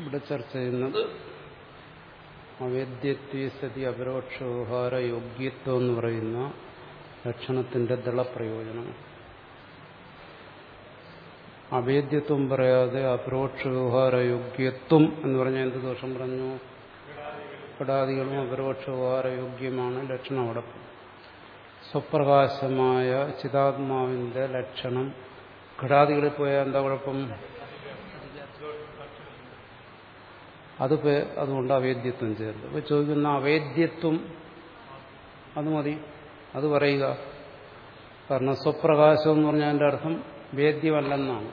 ഇവിടെ ചർച്ച ചെയ്യുന്നത് അവേദ്യത്വ സതി അപരോക്ഷ വ്യവഹാര യോഗ്യത്വം എന്ന് പറയുന്ന ലക്ഷണത്തിന്റെ ദളപ്രയോജനം. അവേദ്യത്വം പറയാതെ അപരോക്ഷ വ്യവഹാര യോഗ്യത്വം എന്ന് പറഞ്ഞാൽ എന്ത് ദോഷം പറഞ്ഞു? ഘടാദികളും അപരോക്ഷ വ്യവഹാര യോഗ്യമാണ് ലക്ഷണം അവിടെ. സ്വപ്രകാശമായ ചിതാത്മാവിന്റെ ലക്ഷണം. ഘടാദികളിൽ പോയാൽ എന്താ കുഴപ്പം? അത് അതുകൊണ്ട് അവേദ്യത്വം ചേർത്ത്. അപ്പൊ ചോദിക്കുന്ന അവേദ്യത്വം അത് മതി. അത് പറയുക. കാരണം സ്വപ്രകാശം എന്ന് പറഞ്ഞാൽ അതിന്റെ അർത്ഥം വേദ്യമല്ലെന്നാണ്.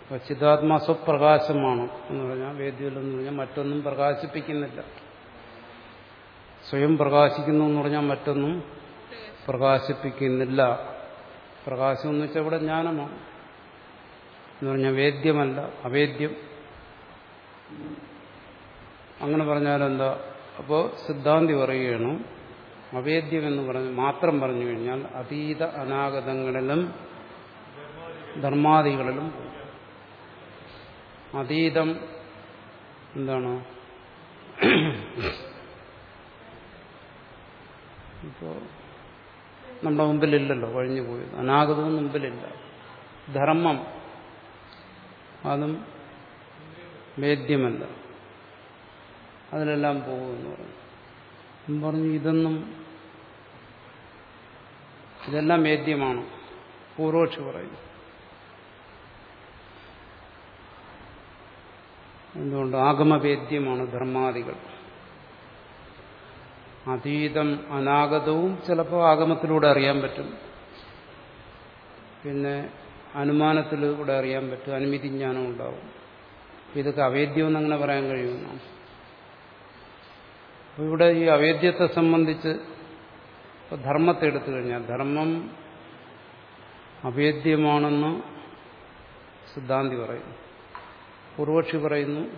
അപ്പൊ ചിതാത്മാ സ്വപ്രകാശമാണ് എന്ന് പറഞ്ഞാൽ വേദ്യമല്ലെന്ന് പറഞ്ഞാൽ മറ്റൊന്നും പ്രകാശിപ്പിക്കുന്നില്ല. സ്വയം പ്രകാശിക്കുന്നു എന്ന് പറഞ്ഞാൽ മറ്റൊന്നും പ്രകാശിപ്പിക്കുന്നില്ല. പ്രകാശം എന്ന് വെച്ചാൽ ഇവിടെ ജ്ഞാനമാണ്. എന്ന് പറഞ്ഞാൽ വേദ്യമല്ല അവേദ്യം. അങ്ങനെ പറഞ്ഞാൽ എന്താ അപ്പോൾ സിദ്ധാന്തി പറയുകയാണ് അവേദ്യം എന്ന് പറഞ്ഞ് മാത്രം പറഞ്ഞു കഴിഞ്ഞാൽ അതീത അനാഗതങ്ങളിലും ധർമാദികളിലും അതീതം എന്താണ്? ഇപ്പോ നമ്മുടെ മുമ്പിലില്ലല്ലോ കഴിഞ്ഞു പോയത്. അനാഗതവും മുമ്പിലില്ല. ധർമ്മം. അതും വേദ്യമല്ല അതിലെല്ലാം പോകുമെന്ന് പറഞ്ഞു. പറഞ്ഞു ഇതൊന്നും ഇതെല്ലാം വേദ്യമാണ് പൂർവക്ഷി പറയുന്നു. എന്തുകൊണ്ട്? ആഗമവേദ്യമാണ് ധർമാദികൾ അതീതം അനാഗതവും ചിലപ്പോൾ ആഗമത്തിലൂടെ അറിയാൻ പറ്റും. പിന്നെ അനുമാനത്തിലൂടെ അറിയാൻ പറ്റും. അനുമതി ജ്ഞാനം ഉണ്ടാവും. ഇതൊക്കെ അവേദ്യമെന്ന് അങ്ങനെ പറയാൻ കഴിയുമെന്നാണ് ഇവിടെ ഈ അവേദ്യത്തെ സംബന്ധിച്ച് ധർമ്മത്തെ എടുത്തു കഴിഞ്ഞാൽ ധർമ്മം അവേദ്യമാണെന്ന് സിദ്ധാന്തി പറയുന്നു. പൂർവക്ഷി പറയുന്നു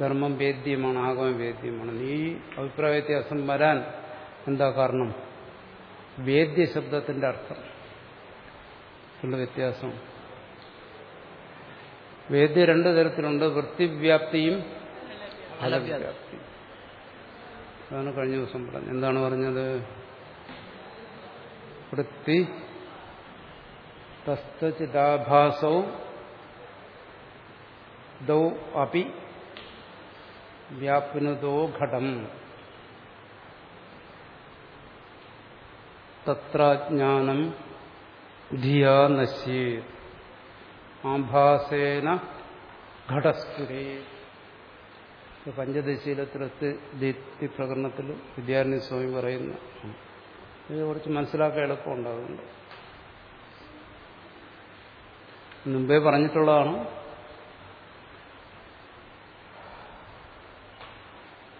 ധർമ്മം വേദ്യമാണ് ആഗമ വേദ്യമാണ് ഈ അഭിപ്രായ വ്യത്യാസം വരാൻ എന്താ കാരണം? വേദ്യ ശബ്ദത്തിന്റെ അർത്ഥം. ഉള്ള വ്യത്യാസം. വേദ്യ രണ്ടു തരത്തിലുണ്ട്. വൃത്തിവ്യാപ്തിയും ഫലവ്യാപ്തിയും അതാണ് കഴിഞ്ഞ ദിവസം പറഞ്ഞത്. എന്താണ് പറഞ്ഞത്? വൃത്തി തസ്തചിതാഭാസവും ദൗ അപി വ്യാപ്നുതോ ഘടം. തത്രാജ്ഞാനം ധിയാ നശ്യേ ആഭാസേന ഘടസ്ഫുരേ പഞ്ചദശയിലെ ദീപ്തി പ്രകടനത്തിൽ വിദ്യാരണി സ്വാമി പറയുന്ന. ഇത് കുറച്ച് മനസ്സിലാക്കാൻ എളുപ്പമുണ്ടാകുന്നുണ്ട് മുമ്പേ പറഞ്ഞിട്ടുള്ളതാണ്.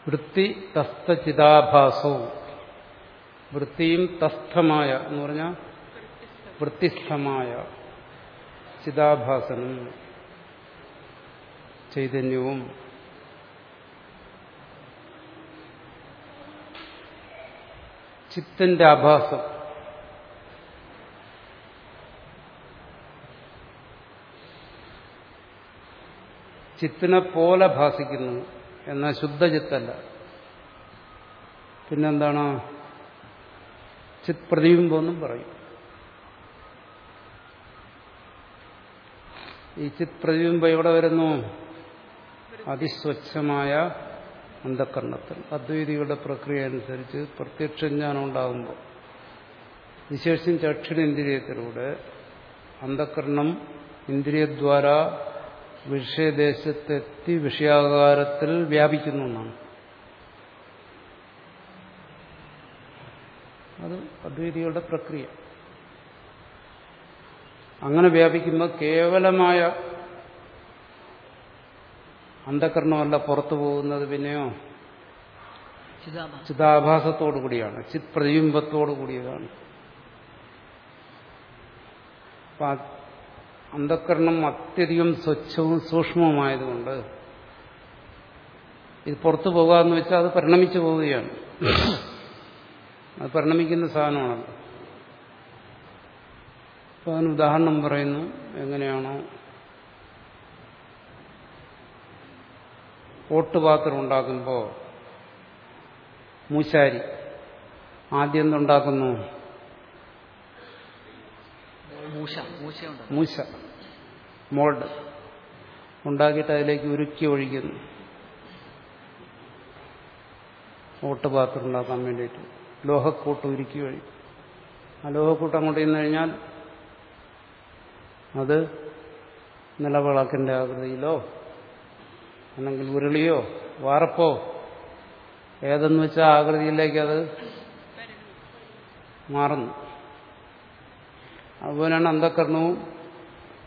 വൃത്തി തസ്തചിതാഭാസവും വൃത്തിയും തസ്ഥമായ എന്ന് പറഞ്ഞാൽ വൃത്തിസ്ഥമായ. ചിതാഭാസനും ചൈതന്യവും ചിത്തന്റെ ആഭാസം. ചിത്തിനെ പോലെ ഭാസിക്കുന്നു എന്നാൽ ശുദ്ധചിത്തല്ല പിന്നെന്താണ്? ചിത് പ്രതിബിംബമെന്നും പറയും. ഈ ചിത് എവിടെ വരുന്നു? അതിസ്വച്ഛമായ അന്ധക്കരണത്തിൽ അദ്വൈതികളുടെ പ്രക്രിയ അനുസരിച്ച് പ്രത്യക്ഷജ്ഞാനം ഉണ്ടാകുമ്പോൾ വിശേഷം ചക്ഷുരേന്ദ്രിയത്തിലൂടെ അന്ധക്കരണം ഇന്ദ്രിയദ്വാര വിഷയദേശത്തെത്തി വിഷയാകാരത്തിൽ വ്യാപിക്കുന്ന ഒന്നാണ് അത് അദ്വൈതികളുടെ പ്രക്രിയ. അങ്ങനെ വ്യാപിക്കുമ്പോൾ കേവലമായ അന്ധകരണമല്ല പുറത്തു പോകുന്നത് പിന്നെയോ? ചിതാഭാസത്തോടു കൂടിയാണ്. ചിത് പ്രതിബിംബത്തോടു കൂടിയതാണ് അന്ധകരണം അത്യധികം സ്വച്ഛവും സൂക്ഷ്മവുമായതുകൊണ്ട് ഇത് പുറത്തു പോകാന്ന് വെച്ചാൽ അത് പരിണമിച്ചു പോവുകയാണ്. അത് പരിണമിക്കുന്ന സാധനമാണല്ലോ അപ്പൊ അതിന് ഉദാഹരണം പറയുന്നു. എങ്ങനെയാണോ? ഓട്ടുപാത്രം ഉണ്ടാക്കുമ്പോൾ മൂശാരി ആദ്യം എന്തുണ്ടാക്കുന്നു? മൂശ മോൾഡ് ഉണ്ടാക്കിയിട്ട് അതിലേക്ക് ഉരുക്കി ഒഴിക്കുന്നു. ഓട്ടുപാത്രം ഉണ്ടാക്കാൻ വേണ്ടിയിട്ട്. ലോഹക്കൂട്ട് ഉരുക്കി ഒഴിക്കും. ആ ലോഹക്കൂട്ട് അങ്ങോട്ട് ചെന്ന് കഴിഞ്ഞാൽ അത് നിലവിളക്കിന്റെ ആകൃതിയിലോ അല്ലെങ്കിൽ ഉരുളിയോ വാർപ്പോ ഏതെന്ന് വെച്ചാൽ ആകൃതിയിലേക്ക് അത് മാറുന്നു. അതുപോലെയാണ് അന്ധകരണവും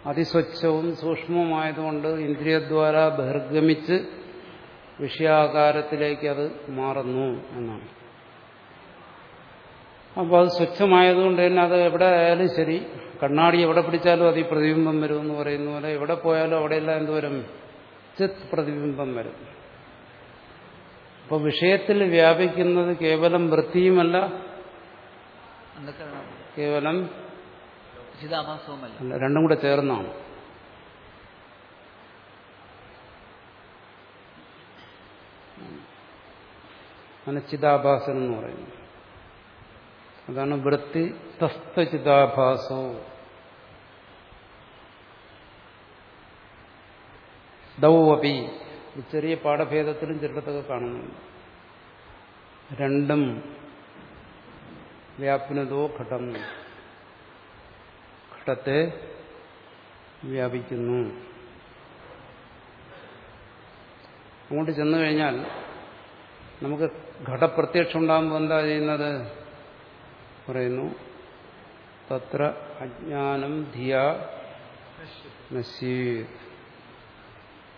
അതിസ്വച്ഛവും സൂക്ഷ്മവുമായതുകൊണ്ട് ഇന്ദ്രിയദ്വാര ബഹിർഗമിച്ച് വിഷയാകാരത്തിലേക്ക് അത് മാറുന്നു എന്നാണ്. അപ്പോൾ അത് സ്വച്ഛമായതുകൊണ്ട് തന്നെ അത് എവിടെ ആയാലും ശരി. കണ്ണാടി എവിടെ പിടിച്ചാലും അത് ഈ പ്രതിബിംബം വരും എന്ന് പറയുന്ന പോലെ എവിടെ പോയാലും അവിടെയെല്ലാം എന്തുവരും ചിത് പ്രതിബിംബം വരും. അപ്പോൾ വിഷയത്തിൽ വ്യാപിക്കുന്നത് കേവലം വൃത്തിയുമല്ല കേവലം രണ്ടും കൂടെ ചേർന്നാണ്. അങ്ങനെ എന്ന് പറയുന്നത് അതാണ് വൃത്തി തസ്തചിതാഭാസവും ദൗവപി. ചെറിയ പാഠഭേദത്തിലും ചിലടത്തൊക്കെ കാണുന്നുണ്ട്. രണ്ടും വ്യാപനതോ ഘടം ഘടത്തെ വ്യാപിക്കുന്നു. അങ്ങോട്ട് ചെന്നു കഴിഞ്ഞാൽ നമുക്ക് ഘടപ്രത്യക്ഷം ഉണ്ടാകുമ്പോൾ എന്താ ചെയ്യുന്നത്? പറയുന്നു തത്ര അജ്ഞാനം ധിയ നശീത്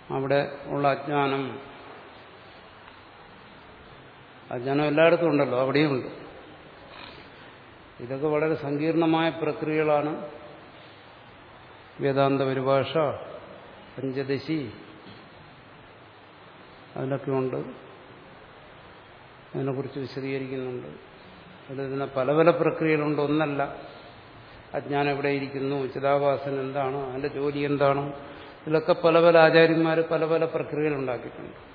അവിടെ ഉള്ള അജ്ഞാനം. അജ്ഞാനം എല്ലായിടത്തും ഉണ്ടല്ലോ അവിടെയും ഉണ്ട്. ഇതൊക്കെ വളരെ സങ്കീർണമായ പ്രക്രിയകളാണ്. വേദാന്ത പരിഭാഷ പഞ്ചദശി അതിലൊക്കെ ഉണ്ട്. അതിനെക്കുറിച്ച് വിശദീകരിക്കുന്നുണ്ട്. അതിനെ പല പല പ്രക്രിയകളുണ്ട്. ഒന്നല്ല അജ്ഞാനം എവിടെ ഇരിക്കുന്നു ചിതാഭാസൻ എന്താണ് അതിന്റെ ജോലി എന്താണ് ഇതിലൊക്കെ പല പല ആചാര്യന്മാർ പല പല പ്രക്രിയകൾ ഉണ്ടാക്കിയിട്ടുണ്ട്.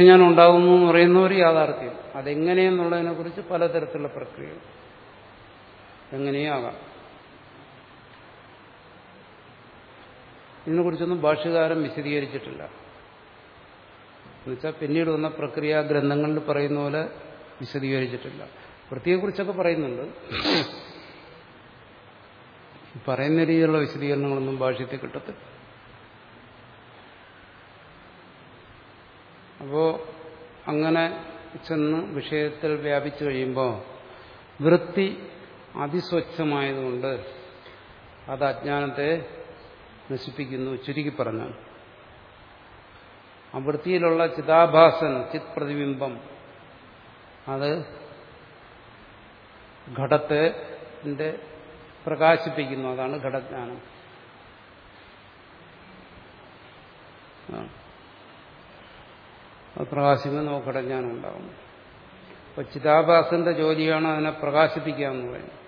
ഞാൻ ഉണ്ടാകുന്നു എന്ന് പറയുന്ന ഒരു യാഥാർത്ഥ്യം. അതെങ്ങനെയെന്നുള്ളതിനെ കുറിച്ച് പലതരത്തിലുള്ള പ്രക്രിയകൾ. എങ്ങനെയാകാം ഇതിനെക്കുറിച്ചൊന്നും ഭാഷകാരം വിശദീകരിച്ചിട്ടില്ല. എന്നുവെച്ചാൽ പിന്നീട് വന്ന പ്രക്രിയ ഗ്രന്ഥങ്ങളിൽ പറയുന്ന പോലെ വിശദീകരിച്ചിട്ടില്ല. വൃത്തിയെക്കുറിച്ചൊക്കെ പറയുന്നുണ്ട്. പറയുന്ന രീതിയിലുള്ള വിശദീകരണങ്ങളൊന്നും ഭാഷ്യത്തിൽ കിട്ടത്തില്ല. അപ്പോ അങ്ങനെ ചെന്ന് വിഷയത്തിൽ വ്യാപിച്ചു കഴിയുമ്പോൾ വൃത്തി അതിസ്വച്ഛമായതുകൊണ്ട് അത് അജ്ഞാനത്തെ നശിപ്പിക്കുന്നു ചുരുക്കി പറഞ്ഞു ആ വൃത്തിയിലുള്ള ചിതാഭാസൻ ചിത് പ്രതിബിംബം അത് ഘടത്തെ പ്രകാശിപ്പിക്കുന്നു. അതാണ് ഘടജ്ഞാനം. അത് പ്രകാശിക്കുന്ന നമുക്ക് ഘടജ്ഞാനം ഉണ്ടാകും. അപ്പൊ ചിതാഭാസന്റെ ജോലിയാണ് അതിനെ പ്രകാശിപ്പിക്കുക എന്ന് പറയുന്നത്.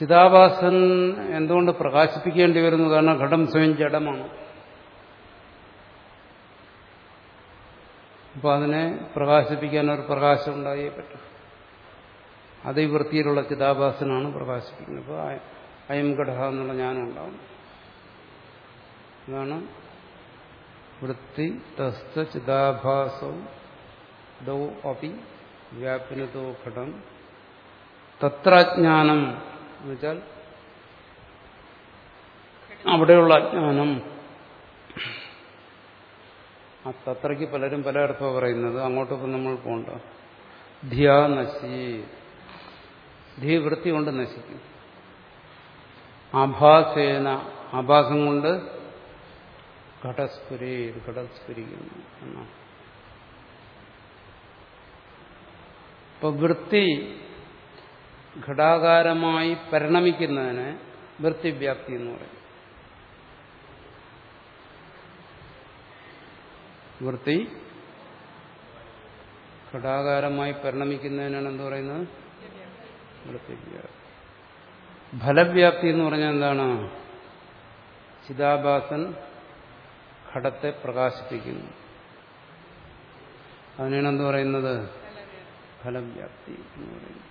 ചിതാഭാസൻ എന്തുകൊണ്ട് പ്രകാശിപ്പിക്കേണ്ടി വരുന്നു? കാരണം ഘടം സ്വയം ജഡമാണ്. അപ്പൊ അതിനെ പ്രകാശിപ്പിക്കാൻ ഒരു പ്രകാശം ഉണ്ടായേ പറ്റും. അത് വൃത്തിയിലുള്ള ചിതാഭാസനാണ് പ്രകാശിപ്പിക്കുന്നത്. അപ്പോൾ അയം ഘടക എന്നുള്ള ജ്ഞാനം ഉണ്ടാവും. അതാണ് വൃത്തി തസ്ത ചിതാഭാസവും ദൗ അപി വ്യാപിനതോ ഘടം. തത്രജ്ഞാനം എന്നുവെച്ചാൽ അവിടെയുള്ള അജ്ഞാനം ആ തത്രയ്ക്ക് പലരും പല അർത്ഥമാണ് പറയുന്നത്. അങ്ങോട്ടൊക്കെ നമ്മൾ പോകണ്ട ധ്യാ നശി ധീ വൃത്തി കൊണ്ട് നശിക്കും. ആഭാസേന ആഭാസം കൊണ്ട് ഘടസ്ഫുരേ ഘടസ്ഫുരിക്കുന്നു എന്നാണ്. ഇപ്പൊ വൃത്തി ഘടാകാരമായി പരിണമിക്കുന്നതിന് വൃത്തിവ്യാപ്തി എന്ന് പറയും. വൃത്തി ഘടാകാരമായി പരിണമിക്കുന്നതിനാണ് എന്ത് പറയുന്നത്? വൃത്തിവ്യാപ്തി ഫലവ്യാപ്തി എന്ന് പറഞ്ഞാൽ എന്താണ്? ചിതാഭാസൻ ഘടത്തെ പ്രകാശിപ്പിക്കുന്നു. അതിനാണ് എന്ത് പറയുന്നത്? ഫലവ്യാപ്തി എന്ന് പറയുന്നത്.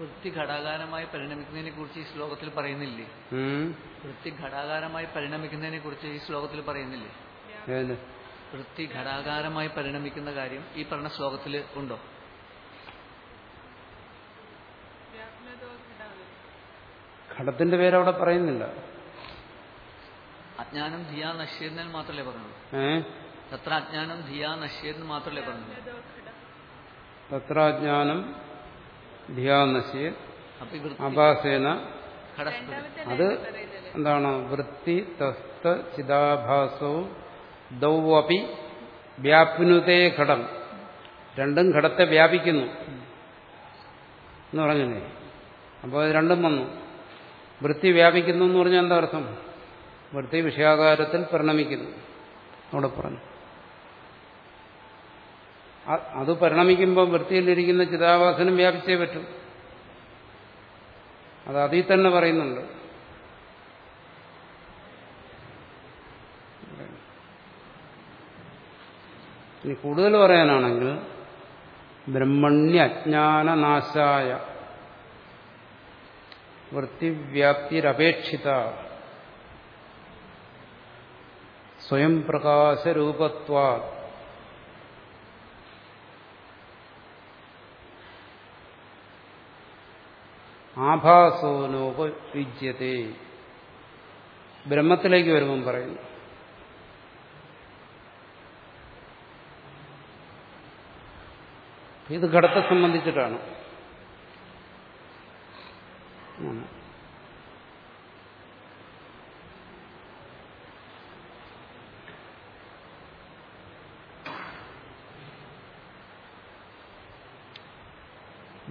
വൃത്തി ഘടാകാരമായി പരിണമിക്കുന്നതിനെ കുറിച്ച് ഈ ശ്ലോകത്തിൽ പറയുന്നില്ലേ? വൃത്തി ഘടാകാരമായി പരിണമിക്കുന്നതിനെ കുറിച്ച് ഈ ശ്ലോകത്തിൽ പറയുന്നില്ലേ? വൃത്തി ഘടാകാരമായി പരിണമിക്കുന്ന കാര്യം ഈ പറഞ്ഞ ശ്ലോകത്തിൽ ഉണ്ടോ? ഘടത്തിന്റെ പേരവിടെ പറയുന്നില്ല. അജ്ഞാനം ധിയാ നശ്യേന്നാൽ മാത്രമല്ലേ പറഞ്ഞത്? എത്ര തത്ര അജ്ഞാനം ധിയാ നശ്യേന്ന് മാത്രമല്ലേ പറഞ്ഞത്? തത്രാജ്ഞാനം അജ്ഞാനം അപ്പൊ നശ്യ അപാസേന. അത് എന്താണ്? വൃത്തി തസ്ത ചിതാഭാസവും ദൗവപി വ്യാപ്നുതേ ഘടം. രണ്ടും ഘടത്തെ വ്യാപിക്കുന്നു. എന്ന് പറഞ്ഞില്ലേ? അപ്പോൾ അത് രണ്ടും വന്നു. വൃത്തി വ്യാപിക്കുന്നു എന്ന് പറഞ്ഞാൽ എന്താ അർത്ഥം? വൃത്തി വിഷയാകാരത്തിൽ പരിണമിക്കുന്നു. അവിടെ പറഞ്ഞു. അത് പരിണമിക്കുമ്പോൾ വൃത്തിയിലിരിക്കുന്ന ചിതാവാസനം വ്യാപിച്ചേ പറ്റും. അത് അതിൽ തന്നെ പറയുന്നുണ്ട്. ഇനി കൂടുതൽ പറയാനാണെങ്കിൽ ബ്രഹ്മണ്യ അജ്ഞാനനാശായ. വൃത്തിവ്യാപ്തിരപേക്ഷിത. സ്വയം പ്രകാശരൂപത്വ ആഭാസോനോപയുജ്യത്തെ ബ്രഹ്മത്തിലേക്ക് വരുമ്പം പറയുന്നു. ഇത് ഘടത്തെ സംബന്ധിച്ചിട്ടാണ്.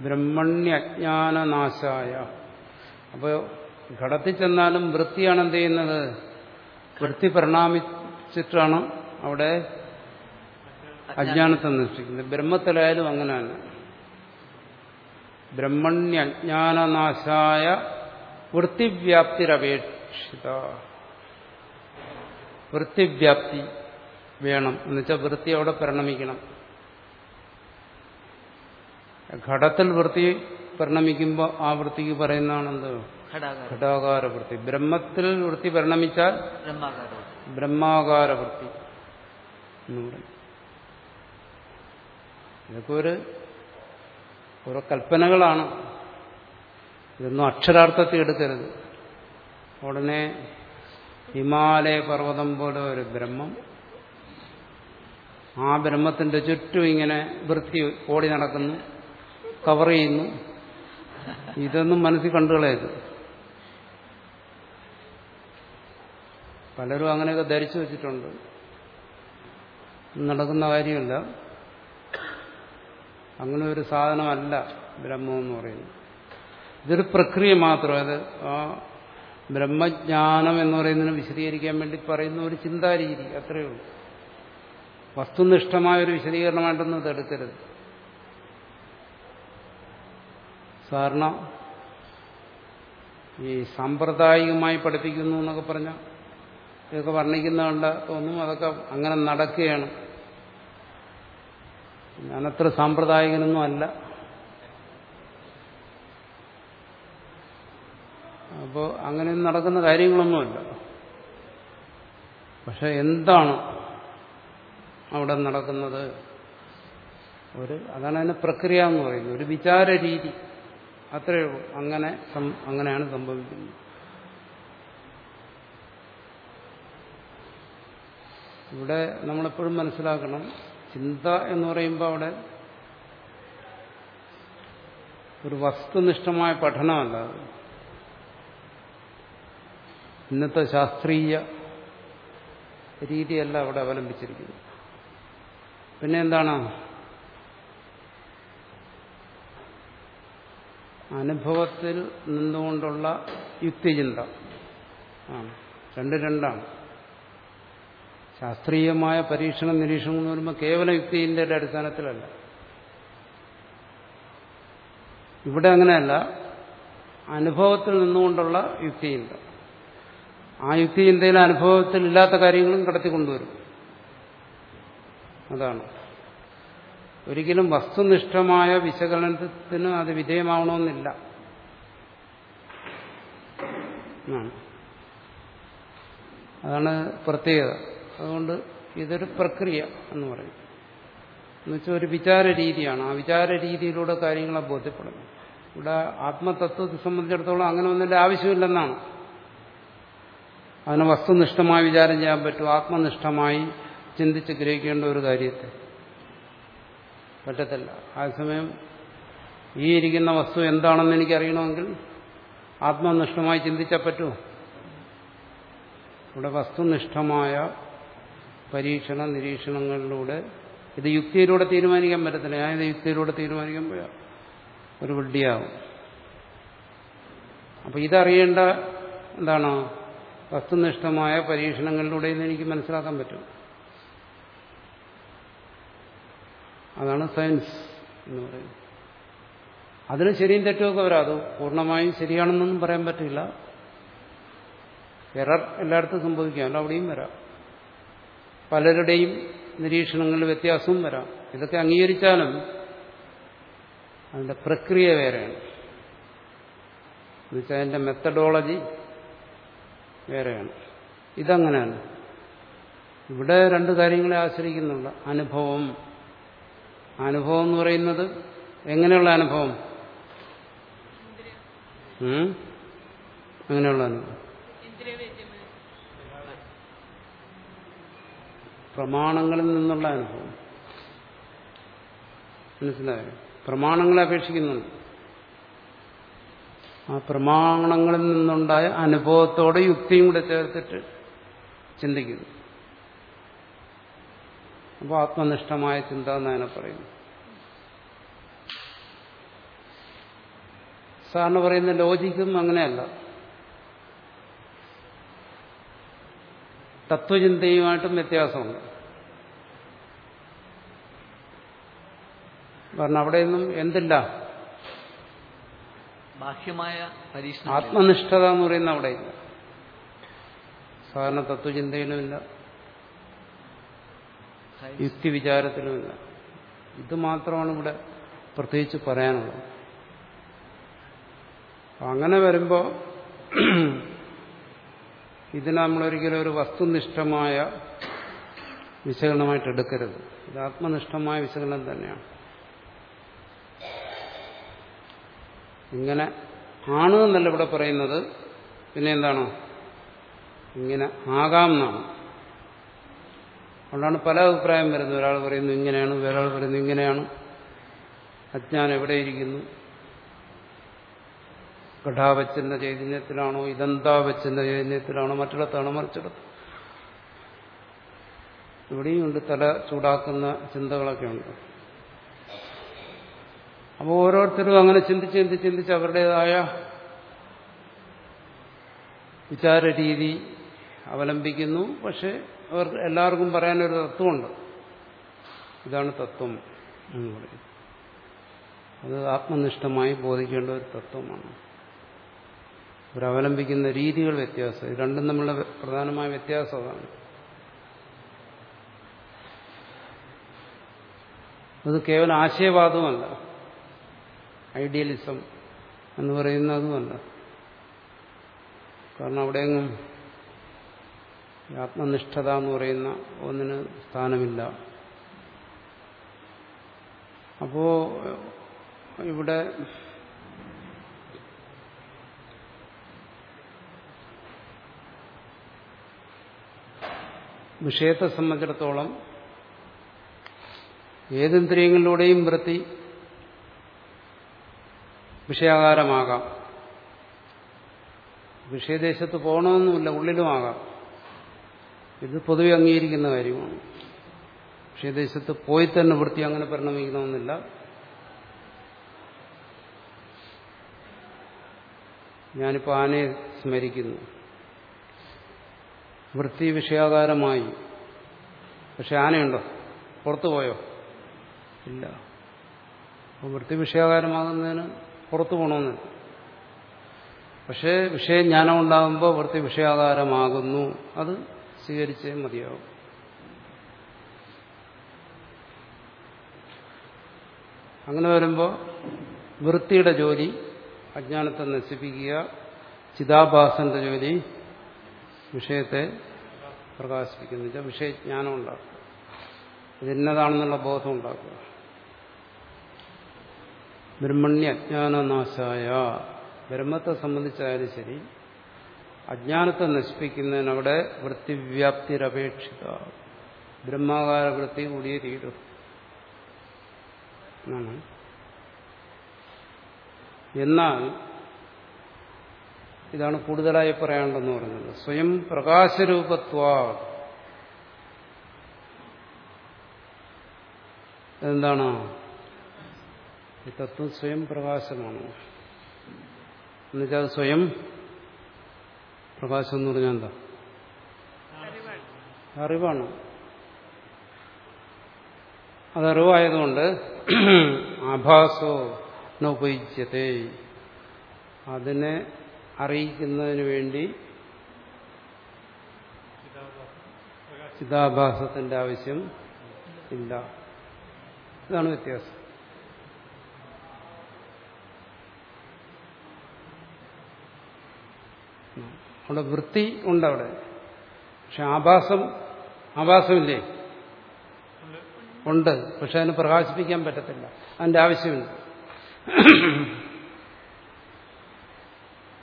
ബ്രഹ്മണ്യജ്ഞാനനാശായ. അപ്പോൾ ഘടത്തിൽ ചെന്നാലും വൃത്തിയാണ് എന്ത് ചെയ്യുന്നത്? വൃത്തി പരിണാമിച്ചിട്ടാണ് അവിടെ അജ്ഞാനത്തെ നശിക്കുന്നത് ബ്രഹ്മത്തിലായാലും അങ്ങനെയാണ് ബ്രഹ്മണ്യജ്ഞാനനാശായ വൃത്തിവ്യാപ്തിരപേക്ഷിത. വൃത്തിവ്യാപ്തി വേണം. എന്നുവെച്ചാൽ വൃത്തി അവിടെ പരിണമിക്കണം. ഘടത്തിൽ വൃത്തി പരിണമിക്കുമ്പോൾ ആ വൃത്തിക്ക് പറയുന്നതാണ് എന്ത് ഘടാകാര വൃത്തി. ബ്രഹ്മത്തിൽ വൃത്തി പരിണമിച്ചാൽ ബ്രഹ്മാകാരം വൃത്തി. ഇതൊക്കെ ഒരു ഓരോ കൽപ്പനകളാണ്. ഇതൊന്നും അക്ഷരാർത്ഥത്തിൽ എടുക്കരുത്. ഉടനെ ഹിമാലയ പർവതം പോലെ ഒരു ബ്രഹ്മം. ആ ബ്രഹ്മത്തിന്റെ ചുറ്റും ഇങ്ങനെ വൃത്തി ഓടി നടക്കുന്നു കവർ ചെയ്യുന്നു. ഇതൊന്നും മനസ്സിൽ കണ്ടുകളയത് പലരും അങ്ങനെയൊക്കെ ധരിച്ചു വെച്ചിട്ടുണ്ട്. നടക്കുന്ന കാര്യമില്ല. അങ്ങനെ ഒരു സാധനമല്ല ബ്രഹ്മം എന്ന് പറയുന്നത്. ഇതൊരു പ്രക്രിയ മാത്രം. അത് ആ ബ്രഹ്മജ്ഞാനം എന്ന് പറയുന്നതിന് വിശദീകരിക്കാൻ വേണ്ടി പറയുന്ന ഒരു ചിന്താരീതി അത്രയേ ഉള്ളൂ. വസ്തുനിഷ്ഠമായ ഒരു വിശദീകരണമായിട്ടൊന്നും ഇത് എടുക്കരുത്. സാധാരണ ഈ സാമ്പ്രദായികമായി പഠിപ്പിക്കുന്നു എന്നൊക്കെ പറഞ്ഞാൽ ഇതൊക്കെ വർണിക്കുന്ന കണ്ട തോന്നും അതൊക്കെ അങ്ങനെ നടക്കുകയാണ്. ഞാനത്ര സാമ്പ്രദായികനൊന്നും അല്ല. അപ്പോൾ അങ്ങനെ നടക്കുന്ന കാര്യങ്ങളൊന്നുമല്ല. പക്ഷെ എന്താണ് അവിടെ നടക്കുന്നത്? ഒരു അതാണ് അതിന് പ്രക്രിയ എന്ന് പറയുന്നത്. ഒരു വിചാര രീതി അത്രയേ ഉള്ളൂ. അങ്ങനെ അങ്ങനെയാണ് സംഭവിക്കുന്നത്. ഇവിടെ നമ്മളെപ്പോഴും മനസ്സിലാക്കണം ചിന്ത എന്ന് പറയുമ്പോൾ അവിടെ ഒരു വസ്തുനിഷ്ഠമായ പഠനമല്ല ഇന്നത്തെ ശാസ്ത്രീയ രീതിയല്ല അവിടെ അവലംബിച്ചിരിക്കുന്നത്. പിന്നെ എന്താണ്? അനുഭവത്തിൽ നിന്നുകൊണ്ടുള്ള യുക്തിചിന്ത. ആ രണ്ട് രണ്ടാണ്. ശാസ്ത്രീയമായ പരീക്ഷണം നിരീക്ഷണം എന്ന് പറയുമ്പോൾ കേവല യുക്തിന്റെ അടിസ്ഥാനത്തിലല്ല. ഇവിടെ അങ്ങനെയല്ല. അനുഭവത്തിൽ നിന്നുകൊണ്ടുള്ള യുക്തിയില്ല ആ യുക്തി ചിന്തയിലെ അനുഭവത്തിൽ ഇല്ലാത്ത കാര്യങ്ങളും കടത്തിക്കൊണ്ടുവരും. അതാണ്. ഒരിക്കലും വസ്തുനിഷ്ഠമായ വിശകലനത്തിന് അത് വിധേയമാവണമെന്നില്ല. അതാണ് പ്രത്യേകത. അതുകൊണ്ട് ഇതൊരു പ്രക്രിയ എന്ന് പറയും. എന്നുവെച്ചാൽ ഒരു വിചാര രീതിയാണ് ആ വിചാര രീതിയിലൂടെ കാര്യങ്ങളെ ബോധ്യപ്പെടുന്നു. ഇവിടെ ആത്മതത്വത്തെ സംബന്ധിച്ചിടത്തോളം അങ്ങനെ ഒന്നിന്റെ ആവശ്യമില്ലെന്നാണ്. അതിനെ വസ്തുനിഷ്ഠമായി വിചാരം ചെയ്യാൻ പറ്റും. ആത്മനിഷ്ഠമായി ചിന്തിച്ച് ഗ്രഹിക്കേണ്ട ഒരു കാര്യത്തെ. പറ്റത്തില്ല. സമയം ഈ ഇരിക്കുന്ന വസ്തു എന്താണെന്ന് എനിക്കറിയണമെങ്കിൽ ആത്മനിഷ്ഠമായി ചിന്തിച്ചാൽ പറ്റുമോ? ഇവിടെ വസ്തുനിഷ്ഠമായ പരീക്ഷണ നിരീക്ഷണങ്ങളിലൂടെ ഇത് യുക്തിയിലൂടെ തീരുമാനിക്കാൻ പറ്റത്തില്ല. ഞാൻ ഇത് യുക്തിയിലൂടെ തീരുമാനിക്കാൻ പോയാ. ഒരു വിഡ്ഢിയാവും. അപ്പൊ ഇതറിയേണ്ട എന്താണ്? വസ്തുനിഷ്ഠമായ പരീക്ഷണങ്ങളിലൂടെ ഇന്ന് എനിക്ക് മനസ്സിലാക്കാൻ പറ്റും. അതാണ് സയൻസ് എന്ന് പറയുന്നത്. അതിന് ശരിയും തെറ്റുമൊക്കെ വരാം. അത് പൂർണമായും ശരിയാണെന്നൊന്നും പറയാൻ പറ്റില്ല. എറർ എല്ലായിടത്തും സംഭവിക്കാം. അവിടെയും വരാം. പലരുടെയും നിരീക്ഷണങ്ങളിൽ വ്യത്യാസവും വരാം. ഇതൊക്കെ അംഗീകരിച്ചാലും അതിന്റെ പ്രക്രിയ വേറെയാണ്. എന്നുവെച്ചാൽ അതിന്റെ മെത്തഡോളജി വേറെയാണ്. ഇതങ്ങനെയാണ്. ഇവിടെ രണ്ട് കാര്യങ്ങളെ ആശ്രയിക്കുന്നുള്ള അനുഭവം. അനുഭവം എന്ന് പറയുന്നത് എങ്ങനെയുള്ള അനുഭവം? അങ്ങനെയുള്ള അനുഭവം? പ്രമാണങ്ങളിൽ നിന്നുള്ള അനുഭവം. മനസ്സിലായോ? പ്രമാണങ്ങളെ അപേക്ഷിക്കുന്നുണ്ട്. ആ പ്രമാണങ്ങളിൽ നിന്നുണ്ടായ അനുഭവത്തോടെ യുക്തിയും കൂടെ ചേർത്തിട്ട് ചിന്തിക്കുന്നു. അപ്പോൾ ആത്മനിഷ്ഠമായ ചിന്ത എന്ന് അതിനെ പറയുന്നു. സാറിന് പറയുന്ന ലോജിക്കും അങ്ങനെയല്ല. തത്വചിന്തയുമായിട്ടും വ്യത്യാസമുണ്ട്. കാരണം അവിടെയൊന്നും എന്തില്ല? ബാഹ്യമായ ആത്മനിഷ്ഠത എന്ന് പറയുന്ന അവിടെയില്ല സാധാരണ തത്വചിന്തയിലുമില്ല. യുക്തി വിചാരത്തിലുമില്ല ഇത് മാത്രമാണ് ഇവിടെ പ്രത്യേകിച്ച് പറയാനുള്ളത്. അങ്ങനെ വരുമ്പോൾ ഇതിനെ നമ്മളൊരിക്കലും ഒരു വസ്തുനിഷ്ഠമായ വിശകലനമായിട്ട് എടുക്കരുത്. ഇത് ആത്മനിഷ്ഠമായ വിശകലനം തന്നെയാണ്. ഇങ്ങനെ ആണ് എന്നല്ല ഇവിടെ പറയുന്നത്. പിന്നെ എന്താണോ? ഇങ്ങനെ ആകാം എന്നാണ്. അതുകൊണ്ടാണ് പല അഭിപ്രായം വരുന്നത്. ഒരാൾ പറയുന്നു ഇങ്ങനെയാണ് വേറൊരാൾ പറയുന്നു ഇങ്ങനെയാണ്. അജ്ഞാനം എവിടെയിരിക്കുന്നു ഘടാവച്ചന്റെ ചൈതന്യത്തിലാണോ ഇതെന്താവച്ചന്റെ ചൈതന്യത്തിലാണോ മറ്റിടത്താണോ മറിച്ചിടത്ത്? ഇവിടെയും ഉണ്ട് തല ചൂടാക്കുന്ന ചിന്തകളൊക്കെ ഉണ്ട് അപ്പോൾ ഓരോരുത്തരും അങ്ങനെ ചിന്തിച്ച് ചിന്തിച്ച് ചിന്തിച്ച് അവരുടേതായ വിചാര രീതി അവലംബിക്കുന്നു. പക്ഷെ അവർ എല്ലാവർക്കും പറയാനൊരു തത്വമുണ്ട്. ഇതാണ് തത്വം എന്ന് പറയും അത് ആത്മനിഷ്ഠമായി ബോധിക്കേണ്ട ഒരു തത്വമാണ്. അവരവലംബിക്കുന്ന രീതികൾ വ്യത്യാസം. ഇത് രണ്ടും നമ്മളുടെ പ്രധാനമായ വ്യത്യാസം അതാണ്. അത് കേവലം ആശയവാദവുമല്ല. ഐഡിയലിസം എന്ന് പറയുന്നതുമല്ല. കാരണം അവിടെയെങ്ങും ആത്മനിഷ്ഠത എന്ന് പറയുന്ന ഒന്നിന് സ്ഥാനമില്ല. അപ്പോ ഇവിടെ വിഷയത്തെ സംബന്ധിച്ചിടത്തോളം ഏതിന്ദ്രിയങ്ങളിലൂടെയും വൃത്തി വിഷയാകാരമാകാം. വിഷയദേശത്ത് പോകണമെന്നുമില്ല ഉള്ളിലുമാകാം. ഇത് പൊതുവെ അംഗീകരിക്കുന്ന കാര്യമാണ്. വിഷയദേശത്ത് പോയി തന്നെ വൃത്തി അങ്ങനെ പരിണമിക്കണമെന്നില്ല. ഞാനിപ്പോൾ ആനയെ സ്മരിക്കുന്നു. വൃത്തി വിഷയാകാരമായി. പക്ഷെ ആനയുണ്ടോ? പുറത്തു പോയോ? ഇല്ല. വൃത്തി വിഷയാകാരമാകുന്നതിന് പുറത്തു പോകണമെന്നില്ല പക്ഷേ വിഷയജ്ഞാനം ഉണ്ടാകുമ്പോൾ വൃത്തി വിഷയാകാരമാകുന്നു. അത് സ്വീകരിച്ചേ മതിയാവും. അങ്ങനെ വരുമ്പോൾ വൃത്തിയുടെ ജോലി അജ്ഞാനത്തെ നശിപ്പിക്കുക ചിതാഭാസന്റെ ജോലി വിഷയത്തെ പ്രകാശിപ്പിക്കുന്നു. വെച്ചാൽ വിഷയജ്ഞാനം ഉണ്ടാക്കുക ഇതിന്നതാണെന്നുള്ള ബോധം ഉണ്ടാക്കുക ബ്രഹ്മണ്യ അജ്ഞാനനാശായ ബ്രഹ്മത്തെ സംബന്ധിച്ചായാലും ശരി അജ്ഞാനത്തെ നശിപ്പിക്കുന്നതിനവിടെ വൃത്തിവ്യാപ്തിരപേക്ഷിത. ബ്രഹ്മാകാര വൃത്തി കൂടിയേ തീരും. എന്നാൽ ഇതാണ് കൂടുതലായി പറയാനുണ്ടെന്ന് പറയുന്നത്. സ്വയം പ്രകാശരൂപത്വ എന്താണ് ഈ തത്വം സ്വയം പ്രകാശമാണ്. എന്നുവെച്ചാൽ സ്വയം പ്രകാശം എന്ന് പറഞ്ഞാൽ എന്താ? അറിവാണ്. അതറിവായതുകൊണ്ട് ആഭാസോ നോപയിച്ചത്തെ അതിനെ അറിയിക്കുന്നതിന് വേണ്ടി ചിതാഭാസത്തിന്റെ ആവശ്യം ഇല്ല. ഇതാണ് വ്യത്യാസം. അവിടെ വൃത്തി ഉണ്ട് അവിടെ. പക്ഷെ ആഭാസം ആഭാസമില്ലേ? ഉണ്ട്. പക്ഷെ അതിന് പ്രകാശിപ്പിക്കാൻ പറ്റത്തില്ല. അതിന്റെ ആവശ്യമില്ല.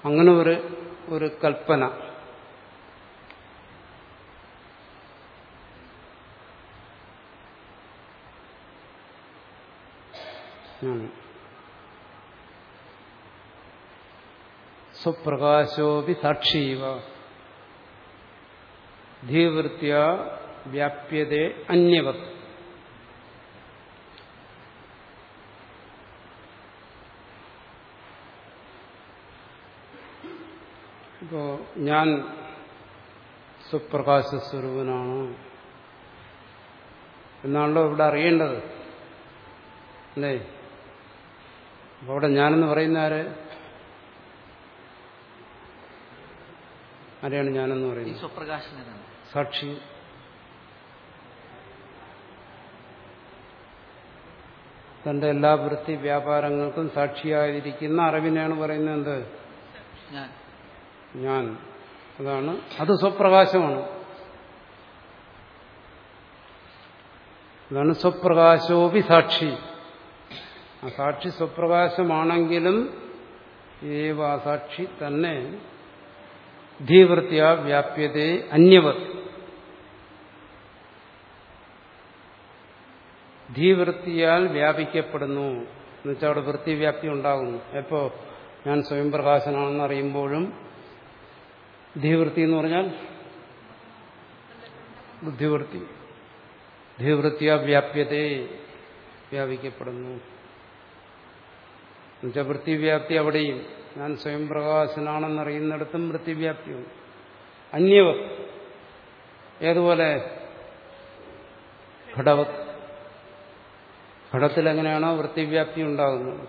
അങ്ങനെ ഒരു ഒരു കൽപ്പന സ്വപ്രകാശോപി സാക്ഷീവ. ധീവൃത്യ വ്യാപ്യതേ അന്യവത് ഇപ്പോ ഞാൻ സ്വപ്രകാശ സ്വരൂപനാണ് എന്നാണല്ലോ ഇവിടെ അറിയേണ്ടത്. അല്ലേ? അപ്പൊ അവിടെ ഞാനെന്ന് പറയുന്ന ആര്? ആരെയാണ് ഞാനെന്ന് പറയുന്നത്? സ്വപ്രകാശനാണ്. സാക്ഷി. തന്റെ എല്ലാ വൃത്തി വ്യാപാരങ്ങൾക്കും സാക്ഷിയായിരിക്കുന്ന അറിവിനെയാണ് പറയുന്നത് എന്ത്? ഞാൻ. അതാണ്. അത് സ്വപ്രകാശമാണ്. അതാണ് സ്വപ്രകാശോപി സാക്ഷി. ആ സാക്ഷി സ്വപ്രകാശമാണെങ്കിലും ഏവ സാക്ഷി തന്നെ ധീവൃത്യ വ്യാപ്യതയെ അന്യവത്. ധീവൃത്തിയാൽ വ്യാപിക്കപ്പെടുന്നു. എന്നുവെച്ചാൽ അവിടെ വൃത്തി വൃത്തിവ്യാപ്തി ഉണ്ടാകുന്നു. എപ്പോ? ഞാൻ സ്വയം പ്രകാശനാണെന്ന് അറിയുമ്പോഴും ധീവൃത്തി എന്ന് പറഞ്ഞാൽ ബുദ്ധിവൃത്തി. ധീവൃത്തിയ വ്യാപ്യതയെ വ്യാപിക്കപ്പെടുന്നു. എന്നുവെച്ചാൽ വൃത്തിവ്യാപ്തി അവിടെയും. ഞാൻ സ്വയം പ്രകാശനാണെന്നറിയുന്നിടത്തും വൃത്തിവ്യാപ്തിയുണ്ട് അന്യവ ഏതുപോലെ? ഘടവത് ഘടത്തിൽ എങ്ങനെയാണോ വൃത്തിവ്യാപ്തി ഉണ്ടാകുന്നത്.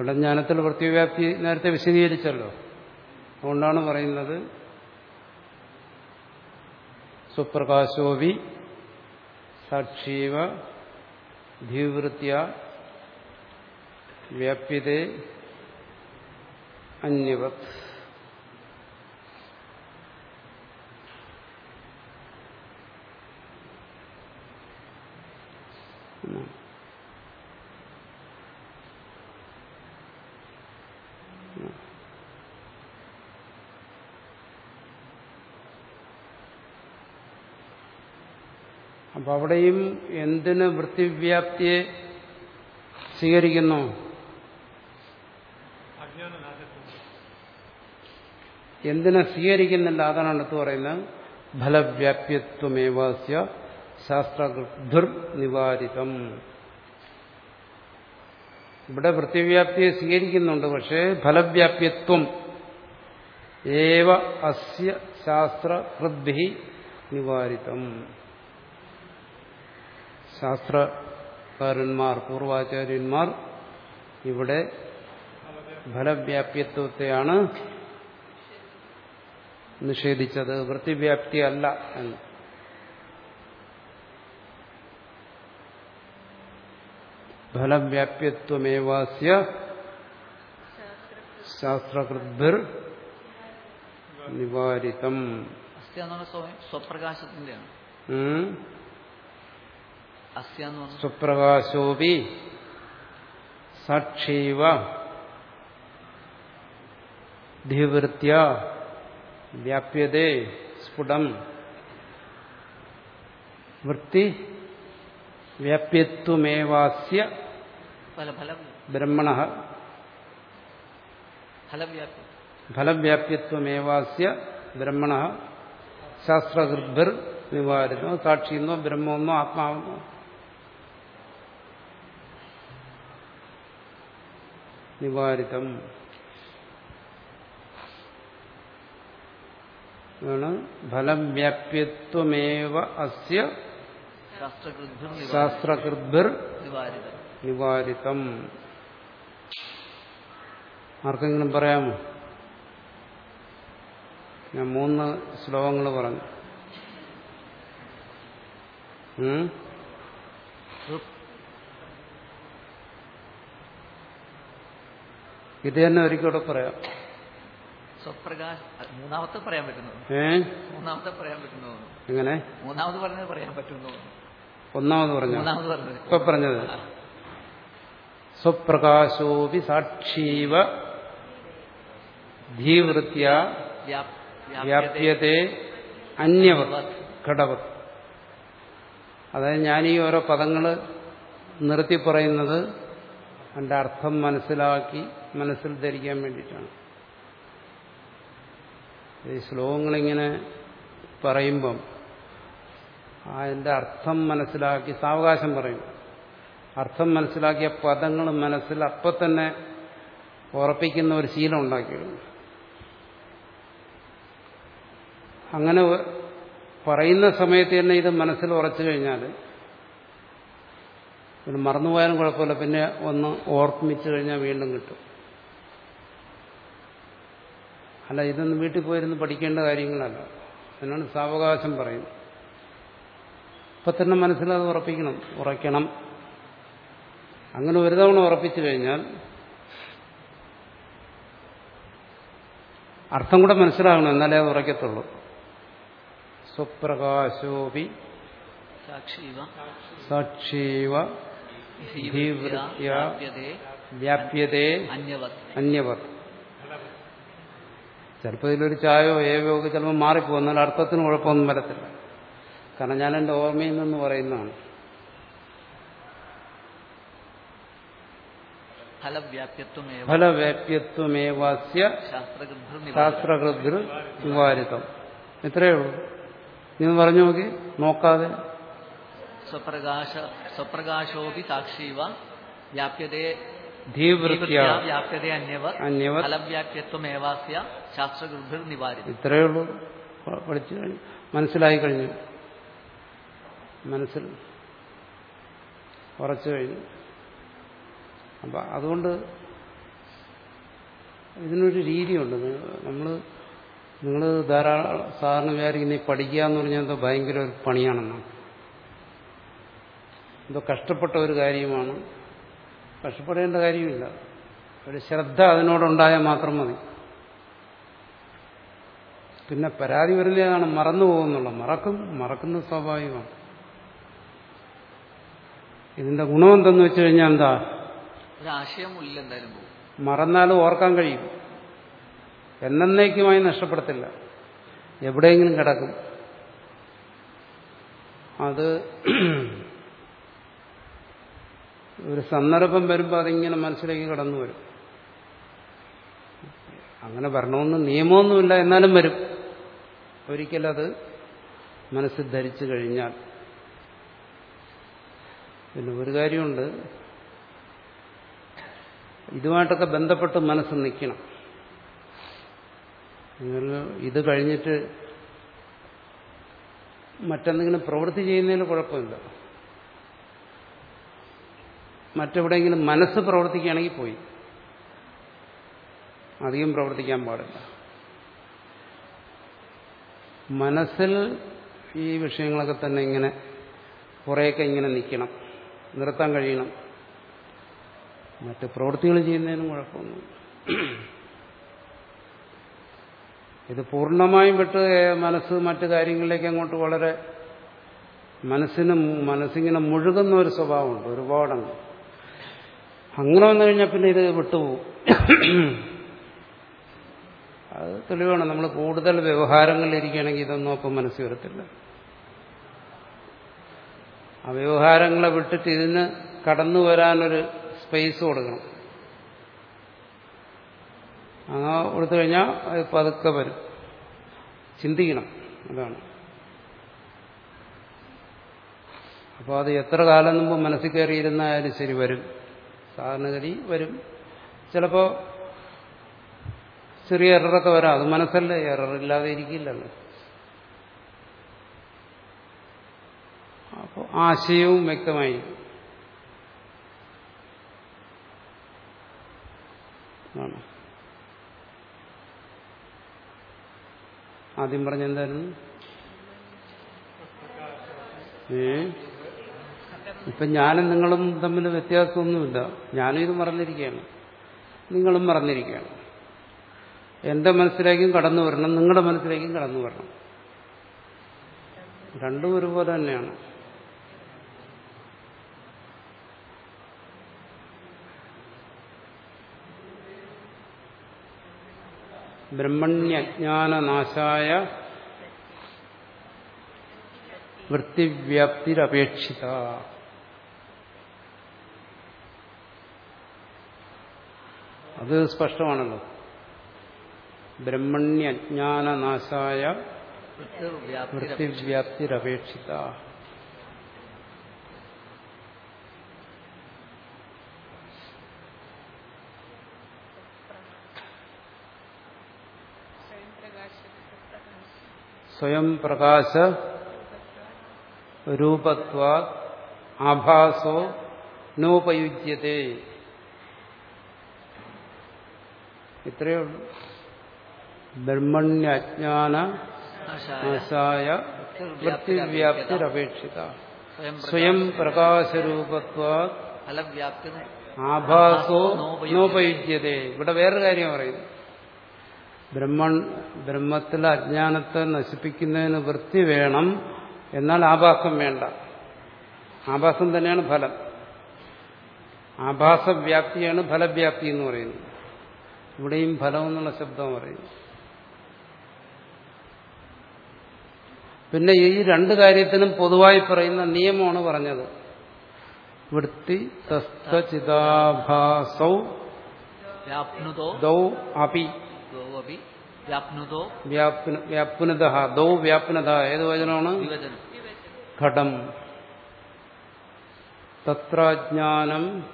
ഘടജ്ഞാനത്തിൽ വൃത്തിവ്യാപ്തി നേരത്തെ വിശദീകരിച്ചല്ലോ. അതുകൊണ്ടാണ് പറയുന്നത് സ്വപ്രകാശോവി സാക്ഷീവ ധീവൃത്യ വ്യാപ്യതേ അന്യവത്. അപ്പൊ അവിടെയും എന്തിന് വൃത്തിവ്യാപ്തിയെ സ്വീകരിക്കുന്നു? എന്തിനെ സ്വീകരിക്കുന്നില്ല? അതാണ് അടുത്ത് പറയുന്നത്. ഫലവ്യാപ്യത്വമേവാസ്യ ശാസ്ത്രഗുർ നിവാരിതം ഇവിടെ വൃത്തിവ്യാപ്തിയെ സ്വീകരിക്കുന്നുണ്ട് പക്ഷേ ഫലവ്യാപ്യത്വം ഏവ അസ്യ ശാസ്ത്രഹൃദ്ഭി നിവാരിതം. ശാസ്ത്രകാരന്മാർ പൂർവാചാര്യന്മാർ ഇവിടെ ഫലവ്യാപ്യത്വത്തെയാണ് നിഷേധിച്ചത്. വൃത്തിവ്യാപ്തി അല്ല എന്ന്. ഫലവ്യാപ്യത്വമേവാസ്യ ശാസ്ത്രകൃദ്ഭിർ നിവാരിതം. സ്വപ്രകാശത്തിന്റെയാണ് ഉം. അസ്യ എന്ന് പറഞ്ഞാൽ സ്വപ്രകാശോപി സാക്ഷീവ ധിവൃത്യ വ്യാപ്യതേ സ്ഫുടം വൃത്തി വ്യാപ്യത്വമേവാസ്യ ബ്രഹ്മണ ഫലവ്യാപ്യത്വമേവാസ്യ ബ്രഹ്മണ ശാസ്ത്രകൃദ്ഭിർ നിവാരിതം സാക്ഷിയെന്നോ ബ്രഹ്മമെന്നോ ആത്മാവെന്നോ നിവാരിതം. ഫലം വ്യാപ്യത്വമേവ അസ്യ ശാസ്ത്രകൃദ്ഭിർ നിവാരിതം. ആർക്കെങ്കിലും പറയാമോ? ഞാൻ മൂന്ന് ശ്ലോകങ്ങൾ പറഞ്ഞു. ഇത് തന്നെ ഒരിക്കലൂടെ പറയാം. സ്വപ്രകാശ് മൂന്നാമത്തെ പറയാൻ പറ്റുന്നു. ഏ? മൂന്നാമത്തെ പറയാൻ പറ്റുന്നു. എങ്ങനെ? മൂന്നാമത് പറഞ്ഞത് പറയാൻ പറ്റുന്നു. ഒന്നാമത് പറഞ്ഞു? മൂന്നാമത് പറഞ്ഞത്. ഇപ്പൊ പറഞ്ഞത്. സ്വപ്രകാശോപി സാക്ഷീവ ധീവൃത്യ വ്യാപ്- വ്യാപ്യതേ വ്യാപ്യത്തെ അന്യവത് ഘടവത്. അതായത് ഞാൻ ഈ ഓരോ പദങ്ങൾ നിർത്തി പറയുന്നത് അതിന്റെ അർത്ഥം മനസ്സിലാക്കി മനസ്സിൽ ധരിക്കാൻ വേണ്ടിയിട്ടാണ്. ഈ ശ്ലോകങ്ങളിങ്ങനെ പറയുമ്പം അതിന്റെ അർത്ഥം മനസ്സിലാക്കി സാവകാശം പറയും. അർത്ഥം മനസ്സിലാക്കിയ പദങ്ങൾ മനസ്സിൽ അപ്പം തന്നെ ഉറപ്പിക്കുന്ന ഒരു ശീലം ഉണ്ടാക്കിയിട്ടുണ്ട്. അങ്ങനെ പറയുന്ന സമയത്ത് തന്നെ ഇത് മനസ്സിൽ ഉറച്ചു കഴിഞ്ഞാൽ പിന്നെ മറന്നുപോയാലും കുഴപ്പമില്ല. പിന്നെ ഒന്ന് ഓർമ്മിച്ചു കഴിഞ്ഞാൽ വീണ്ടും കിട്ടും. അല്ല ഇതൊന്നും വീട്ടിൽ പോയിരുന്ന് പഠിക്കേണ്ട കാര്യങ്ങളല്ല. അതിനാണ് സാവകാശം പറയും. ഇപ്പൊ തന്നെ മനസ്സിലത് ഉറപ്പിക്കണം. ഉറയ്ക്കണം. അങ്ങനെ ഒരു തവണ ഉറപ്പിച്ചു കഴിഞ്ഞാൽ അർത്ഥം കൂടെ മനസ്സിലാകണം എന്നാലേ അത് ഉറയ്ക്കത്തുള്ളൂ. സ്വപ്രകാശോപി സാക്ഷീവ വ്യാപ്യതേ അന്യവർ ചിലപ്പോൾ ഇതിലൊരു ചായോ ഏവയോ ഒക്കെ ചിലപ്പോൾ മാറിപ്പോകും. എന്നാൽ അർത്ഥത്തിന് കുഴപ്പമൊന്നും വരത്തില്ല. കാരണം ഞാൻ എന്റെ ഓർമ്മയിൽ നിന്ന് പറയുന്നതാണ്. ഫലവ്യാപ്യത്വമേവ ഫലവ്യാപ്യത്വമേവാസ്യ ശാസ്ത്രകൃതൃ നിവാരിതം. ഇത്രയേ ഉള്ളൂ. നീ പറഞ്ഞു നോക്കി. നോക്കാതെ. സ്വപ്രകാശ സ്വപ്രകാശോപി സാക്ഷീവ വ്യാപ്യതേ ധീവൃത്യ. വ്യാപ്യതേ അന്യവ അന്യവർ ഫലവ്യാപ്യത്വമേവാസ്യ ശാസ്ത്രകൃദ്ഭിർ നിവാരിതം ഇത്രയേ ഉള്ളൂ. പഠിച്ചു കഴിഞ്ഞു. മനസ്സിലായി കഴിഞ്ഞു. മനസ്സിൽ ഉറച്ചു കഴിഞ്ഞു. അപ്പം അതുകൊണ്ട് ഇതിനൊരു രീതിയുണ്ട്. നമ്മൾ നിങ്ങൾ ധാരാളം സാധാരണ വിചാരിക്കുന്ന ഈ പഠിക്കുക എന്ന് പറഞ്ഞാൽ എന്തോ ഭയങ്കര ഒരു പണിയാണെന്നാണ് എന്തോ കഷ്ടപ്പെട്ട ഒരു കാര്യമാണ്. കഷ്ടപ്പെടേണ്ട കാര്യമില്ല. ഒരു ശ്രദ്ധ അതിനോടുണ്ടായാൽ മാത്രം മതി. പിന്നെ പരാതി വരുന്നതാണ് മറന്നു പോകുന്നുള്ള മറക്കും മറക്കുന്ന സ്വാഭാവികമാണ്. ഇതിന്റെ ഗുണം എന്തെന്ന് വെച്ച് കഴിഞ്ഞാൽ എന്താ? മറന്നാലും ഓർക്കാൻ കഴിയും. എന്നേക്കുമായി നഷ്ടപ്പെടത്തില്ല. എവിടെയെങ്കിലും കിടക്കും. അത് ഒരു സന്ദർഭം വരുമ്പോൾ അതിങ്ങനെ മനസ്സിലേക്ക് കടന്നു വരും അങ്ങനെ വരണമെന്ന് നിയമമൊന്നുമില്ല എന്നാലും വരും. ഒരിക്കലത് മനസ്സിൽ ധരിച്ചു കഴിഞ്ഞാൽ. പിന്നെ ഒരു കാര്യമുണ്ട്. ഇതുമായിട്ടൊക്കെ ബന്ധപ്പെട്ട് മനസ്സ് നിൽക്കണം. നിങ്ങൾ ഇത് കഴിഞ്ഞിട്ട് മറ്റെന്തെങ്കിലും പ്രവൃത്തി ചെയ്യുന്നതിന് കുഴപ്പമില്ല. മറ്റെവിടെയെങ്കിലും മനസ്സ് പ്രവർത്തിക്കുകയാണെങ്കിൽ പോയി. അധികം പ്രവർത്തിക്കാൻ പാടില്ല. മനസ്സിൽ ഈ വിഷയങ്ങളൊക്കെ തന്നെ ഇങ്ങനെ കുറേയൊക്കെ ഇങ്ങനെ നിൽക്കണം. നിർത്താൻ കഴിയണം. മറ്റ് പ്രവൃത്തികൾ ചെയ്യുന്നതിനും കുഴപ്പമൊന്നും ഇത് പൂർണമായും വിട്ട് മനസ്സ് മറ്റു കാര്യങ്ങളിലേക്ക് അങ്ങോട്ട് വളരെ മനസ്സിന് മനസ്സിങ്ങനെ മുഴുകുന്ന ഒരു സ്വഭാവമുണ്ട്. ഒരുപാടുണ്ട് അങ്ങനെ വന്നു കഴിഞ്ഞാൽ പിന്നെ ഇത് വിട്ടുപോകും. അത് തെളിവാണ്. നമ്മൾ കൂടുതൽ വ്യവഹാരങ്ങളിൽ ഇരിക്കുകയാണെങ്കിൽ ഇതൊന്നും അപ്പം മനസ്സിൽ വരത്തില്ല. ആ വ്യവഹാരങ്ങളെ വിട്ടിട്ട് ഇതിന് കടന്നു വരാനൊരു സ്പേസ് കൊടുക്കണം. അങ്ങനെ കൊടുത്തു കഴിഞ്ഞാൽ അത് പതുക്കെ വരും. ചിന്തിക്കണം. അതാണ്. അപ്പോൾ അത് എത്ര കാലം മുമ്പ് മനസ്സിൽ കയറിയിരുന്നാലും ശരി വരും. സാധാരണഗതി വരും. ചിലപ്പോൾ ചെറിയ എററൊക്കെ വരാം. അത് മനസ്സല്ലേ? എററില്ലാതെ ഇരിക്കില്ലല്ലോ. അപ്പോൾ ആശയവും വ്യക്തമായി ആദ്യം പറഞ്ഞെന്തായിരുന്നു ഏ? ഇപ്പൊ ഞാനും നിങ്ങളും തമ്മിൽ വ്യത്യാസമൊന്നുമില്ല. ഞാനും ഇത് മറന്നിരിക്കുകയാണ്. നിങ്ങളും മറന്നിരിക്കുകയാണ്. എന്റെ മനസ്സിലേക്കും കടന്നു വരണം നിങ്ങളുടെ മനസ്സിലേക്കും കടന്നു വരണം. രണ്ടും ഒരുപോലെ തന്നെയാണ്. ബ്രഹ്മണ്യജ്ഞാനനാശായ വൃത്തിവ്യാപ്തിരപേക്ഷിത. അത് സ്പഷ്ടമാണല്ലോ. ബ്രഹ്മണ്യജ്ഞാനനാശായ വൃത്തിവ്യാപ്തിരപേക്ഷിത. സ്വയം പ്രകാശ രൂപത്വാ ആഭാസോ നോപയുജ്യത്തെ. ഇത്രയേ ഉള്ളൂ. ബ്രഹ്മണ്യജ്ഞാന നാശായ വൃത്തിവ്യാപ്തിരപേക്ഷിത. സ്വയം പ്രകാശരൂപത്വാ ആഭാസോ നോപയുജ്യതേ. ഇവിടെ വേറൊരു കാര്യം പറയുന്നു. ബ്രഹ്മൺ ബ്രഹ്മത്തിലെ അജ്ഞാനത്തെ നശിപ്പിക്കുന്നതിന് വൃത്തി വേണം എന്നാൽ ആഭാസം വേണ്ട. ആഭാസം തന്നെയാണ് ഫലം. ആഭാസവ്യാപ്തിയാണ് ഫലവ്യാപ്തി എന്ന് പറയുന്നത് ഇവിടെയും ഫലം എന്നുള്ള ശബ്ദം പറയുന്നു. പിന്നെ ഈ രണ്ട് കാര്യത്തിനും പൊതുവായി പറയുന്ന നിയമമാണ് പറഞ്ഞത്. വൃത്തി തസ്തചിതാഭാസൗ ദൗ അപി വ്യാപ്നുതോ ദൗ വ്യാപ്നത ഏത് വചനമാണ്? ഘടം. തത്രാജ്ഞാനം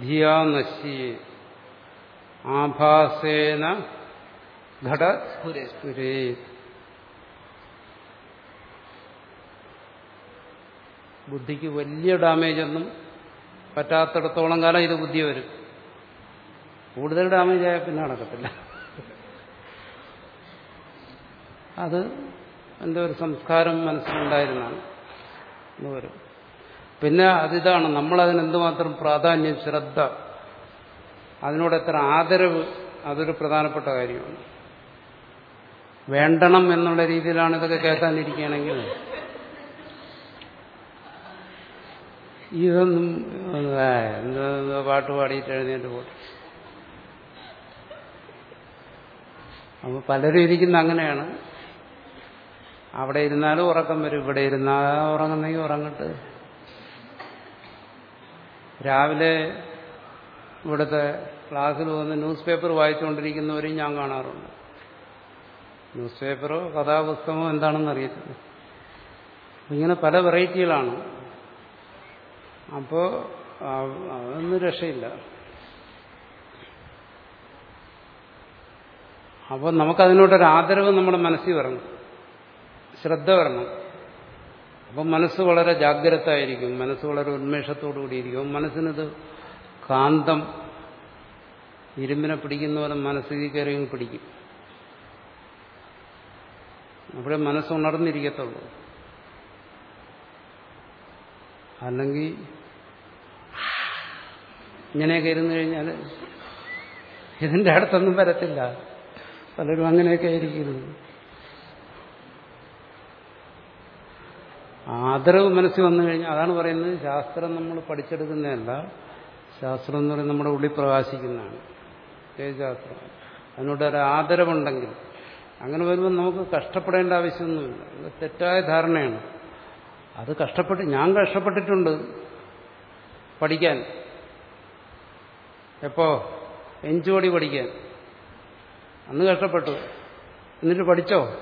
ധിയാ നശി ആഭാസേന ഘട ബുദ്ധിക്ക് വലിയ ഡാമേജ് ഒന്നും പറ്റാത്തിടത്തോളം കാലം ഇത് ബുദ്ധി വരും. കൂടുതൽ ഡാമേജ് ആയാൽ പിന്നെ നടക്കത്തില്ല. അത് എന്തോ ഒരു സംസ്കാരം മനസ്സിലുണ്ടായിരുന്നാണ്. വരും. പിന്നെ അതിതാണ് നമ്മളതിനെന്തുമാത്രം പ്രാധാന്യം ശ്രദ്ധ അതിനോട് എത്ര ആദരവ് അതൊരു പ്രധാനപ്പെട്ട കാര്യമാണ്. വേണ്ടണം എന്നുള്ള രീതിയിലാണ് ഇതൊക്കെ കേൾക്കാനിരിക്കുകയാണെങ്കിൽ ഇതൊന്നും എന്താ പാട്ട് പാടിയിട്ട് എഴുന്നേറ്റ് പോട്ടെ അപ്പോൾ പലരും ഇരിക്കുന്ന അങ്ങനെയാണ്. അവിടെ ഇരുന്നാലും ഉറക്കം വരും. ഇവിടെ ഇരുന്നാൽ ഉറങ്ങുന്നെങ്കിൽ ഉറങ്ങട്ട്. രാവിലെ ഇവിടുത്തെ ക്ലാസ്സിൽ വന്ന് ന്യൂസ് പേപ്പർ വായിച്ചുകൊണ്ടിരിക്കുന്നവരെയും ഞാൻ കാണാറുണ്ട്. ന്യൂസ് പേപ്പറോ കഥാപുസ്തകമോ എന്താണെന്ന് അറിയത്തില്ല ഇങ്ങനെ പല വെറൈറ്റികളാണ്. അപ്പോൾ അതൊന്നും രക്ഷയില്ല. അപ്പോൾ നമുക്കതിനോടൊരു ആദരവ് നമ്മുടെ മനസ്സിൽ വരണം. ശ്രദ്ധ വരണം. അപ്പം മനസ്സ് വളരെ ജാഗ്രത ആയിരിക്കും മനസ്സ് വളരെ ഉന്മേഷത്തോടു കൂടിയിരിക്കും. മനസ്സിനത് കാന്തം ഇരുമ്പിനെ പിടിക്കുന്ന പോലെ മനസ്സിൽ കയറിയും പിടിക്കും. അവിടെ മനസ്സുണർന്നിരിക്കത്തുള്ളൂ അല്ലെങ്കിൽ ഇങ്ങനെയൊക്കെ ഇരുന്നു കഴിഞ്ഞാൽ ഇതിന്റെ അടുത്തൊന്നും വരത്തില്ല. പലരും അങ്ങനെയൊക്കെ ആയിരിക്കുന്നു. ആദരവ് മനസ്സിൽ വന്നു കഴിഞ്ഞാൽ അതാണ് പറയുന്നത് ശാസ്ത്രം നമ്മൾ പഠിച്ചെടുക്കുന്നതല്ല. ശാസ്ത്രം എന്ന് പറയുന്നത് നമ്മുടെ ഉള്ളിൽ പ്രകാശിക്കുന്നതാണ്. ശാസ്ത്രം? അതിനോട് ഒരു ആദരവുണ്ടെങ്കിൽ. അങ്ങനെ വരുമ്പോൾ നമുക്ക് കഷ്ടപ്പെടേണ്ട ആവശ്യമൊന്നുമില്ല. തെറ്റായ ധാരണയാണ്. അത് കഷ്ടപ്പെട്ട് ഞാൻ കഷ്ടപ്പെട്ടിട്ടുണ്ട് പഠിക്കാൻ. എപ്പോ? എഞ്ചോടി പഠിക്കാൻ. അന്ന് കഷ്ടപ്പെട്ടു. എന്നിട്ട് പഠിച്ചോ?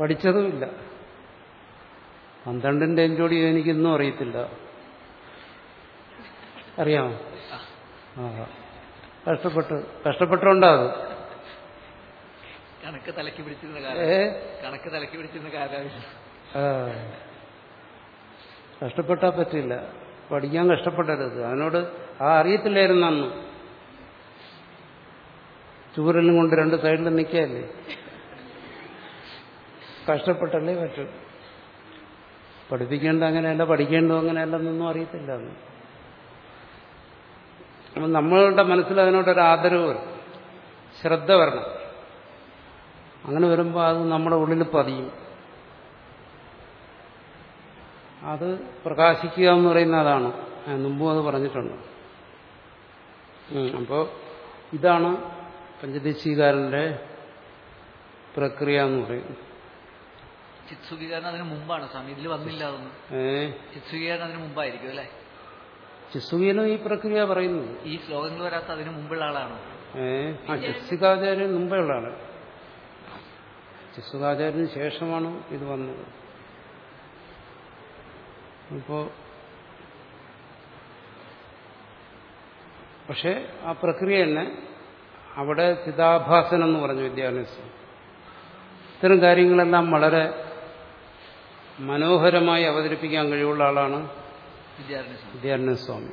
പഠിച്ചതുമില്ല. പന്ത്രണ്ടിന്റെ എഞ്ചോടി എനിക്കിന്നും അറിയത്തില്ല. അറിയാമോ? ആ. കഷ്ടപ്പെട്ടു. കഷ്ടപ്പെട്ടുണ്ടോ അത്. കണക്ക് തലക്കി പിടിച്ചിരുന്ന കണക്ക് തലക്കി പിടിച്ചിരുന്ന കാലം ആ. കഷ്ടപ്പെട്ടാൽ പറ്റില്ല. പഠിക്കാൻ കഷ്ടപ്പെടരുത്. അതിനോട് ആ അറിയത്തില്ലായിരുന്നു അന്ന്. ചൂരലും കൊണ്ട് രണ്ട് സൈഡിൽ നിൽക്കുകയല്ലേ? കഷ്ടപ്പെട്ടല്ലേ പറ്റും. പഠിപ്പിക്കേണ്ട അങ്ങനെയല്ല പഠിക്കേണ്ടത് അങ്ങനെയല്ലെന്നൊന്നും അറിയത്തില്ല അപ്പം നമ്മളുടെ മനസ്സിൽ അതിനോടൊരു ആദരവ് വരും. ശ്രദ്ധ വരണം. അങ്ങനെ വരുമ്പോൾ അത് നമ്മുടെ ഉള്ളിൽ പതിയും. അത് പ്രകാശിക്കുക എന്ന് പറയുന്ന അതാണ്. മുമ്പും അത് പറഞ്ഞിട്ടുണ്ട്. അപ്പോൾ ഇതാണ് പഞ്ചദശീകാരന്റെ പ്രക്രിയ എന്ന് പറയും. ചിത്സുഖീകരണം അതിന് മുമ്പാണ്. സ്വാമി ഇതിൽ വന്നില്ല അതൊന്നും. ചിത്സുഖീകരണം അതിന് മുമ്പായിരിക്കും അല്ലെ? ചിത്സുഖീനും ഈ പ്രക്രിയ പറയുന്നു ഈ ശ്ലോകങ്ങൾ വരാത്ത അതിന് മുമ്പുള്ള ആളാണോ? ഏഹ് ആ ചിത്സുഖാചാര്യ മുമ്പേ ഉള്ളതാണ് ചിത്സുഖാചാര്യന് ശേഷമാണ് ഇത് വന്നത്. ഇപ്പോ പക്ഷെ ആ പ്രക്രിയ തന്നെ അവിടെ ചിതാഭാസൻ എന്ന് പറഞ്ഞു വിദ്യാഭ്യാസം. ഇത്തരം കാര്യങ്ങളെല്ലാം വളരെ മനോഹരമായി അവതരിപ്പിക്കാൻ കഴിവുള്ള ആളാണ് വിദ്യാർത്ഥി സ്വാമി